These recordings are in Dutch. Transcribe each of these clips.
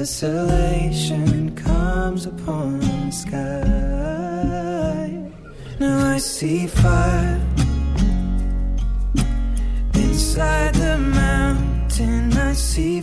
Desolation comes upon the sky. Now I see fire inside the mountain. I see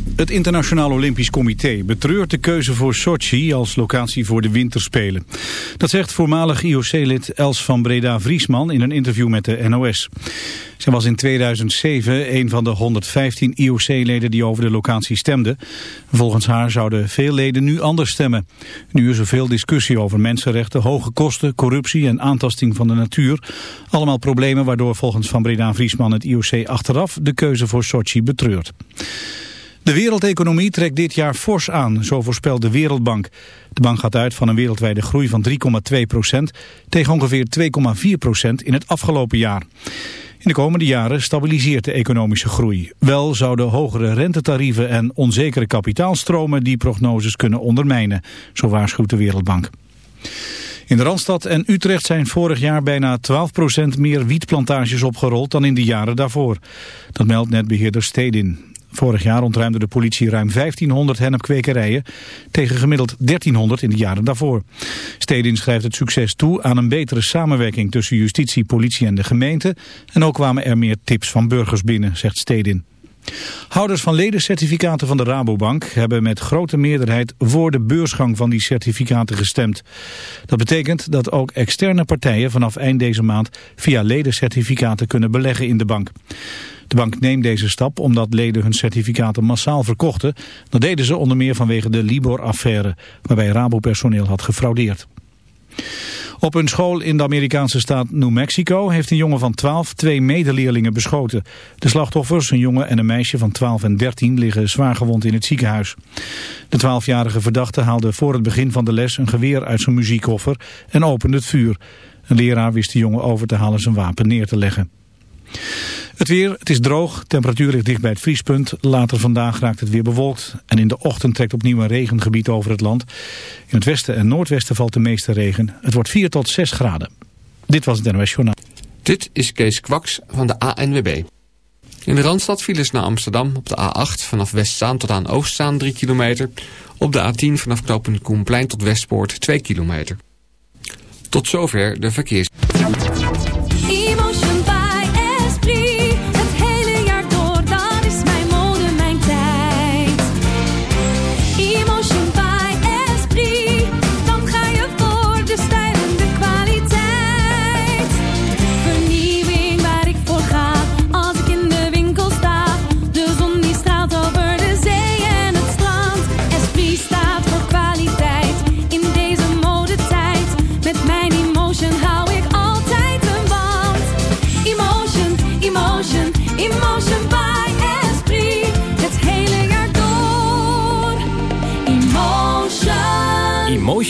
Het Internationaal Olympisch Comité betreurt de keuze voor Sochi als locatie voor de winterspelen. Dat zegt voormalig IOC-lid Els van Breda-Vriesman in een interview met de NOS. Zij was in 2007 een van de 115 IOC-leden die over de locatie stemden. Volgens haar zouden veel leden nu anders stemmen. Nu is er veel discussie over mensenrechten, hoge kosten, corruptie en aantasting van de natuur. Allemaal problemen waardoor volgens Van Breda-Vriesman het IOC achteraf de keuze voor Sochi betreurt. De wereldeconomie trekt dit jaar fors aan, zo voorspelt de Wereldbank. De bank gaat uit van een wereldwijde groei van 3,2 procent tegen ongeveer 2,4 procent in het afgelopen jaar. In de komende jaren stabiliseert de economische groei. Wel zouden hogere rentetarieven en onzekere kapitaalstromen die prognoses kunnen ondermijnen, zo waarschuwt de Wereldbank. In de Randstad en Utrecht zijn vorig jaar bijna 12% meer wietplantages opgerold dan in de jaren daarvoor. Dat meldt netbeheerder Stedin. Vorig jaar ontruimde de politie ruim 1500 hennepkwekerijen tegen gemiddeld 1300 in de jaren daarvoor. Stedin schrijft het succes toe aan een betere samenwerking tussen justitie, politie en de gemeente. En ook kwamen er meer tips van burgers binnen, zegt Stedin. Houders van ledencertificaten van de Rabobank hebben met grote meerderheid voor de beursgang van die certificaten gestemd. Dat betekent dat ook externe partijen vanaf eind deze maand via ledencertificaten kunnen beleggen in de bank. De bank neemt deze stap omdat leden hun certificaten massaal verkochten. Dat deden ze onder meer vanwege de Libor-affaire, waarbij Rabo-personeel had gefraudeerd. Op een school in de Amerikaanse staat New Mexico heeft een jongen van 12 twee medeleerlingen beschoten. De slachtoffers, een jongen en een meisje van 12 en 13, liggen zwaargewond in het ziekenhuis. De 12-jarige verdachte haalde voor het begin van de les een geweer uit zijn muziekkoffer en opende het vuur. Een leraar wist de jongen over te halen zijn wapen neer te leggen. Het weer, het is droog, temperatuur ligt dicht bij het vriespunt. Later vandaag raakt het weer bewolkt en in de ochtend trekt opnieuw een regengebied over het land. In het westen en noordwesten valt de meeste regen. Het wordt 4 tot 6 graden. Dit was het NOS Journaal. Dit is Kees Kwaks van de ANWB. In de Randstad files naar Amsterdam op de A8 vanaf Westzaan tot aan Oostzaan 3 kilometer. Op de A10 vanaf knooppunt Koenplein tot Westpoort 2 kilometer. Tot zover de verkeers.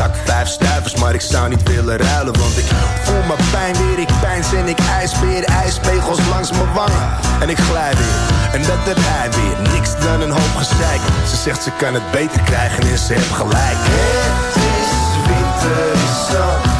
Zak. Vijf stuivers, maar ik zou niet willen ruilen. Want ik voel mijn pijn weer, ik pijns en ik ijsbeer. Ijspegels langs mijn wangen en ik glij weer. En dat heb hij weer, niks dan een hoop gezeik. Ze zegt ze kan het beter krijgen en ze heeft gelijk. Het is winter in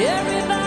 Everybody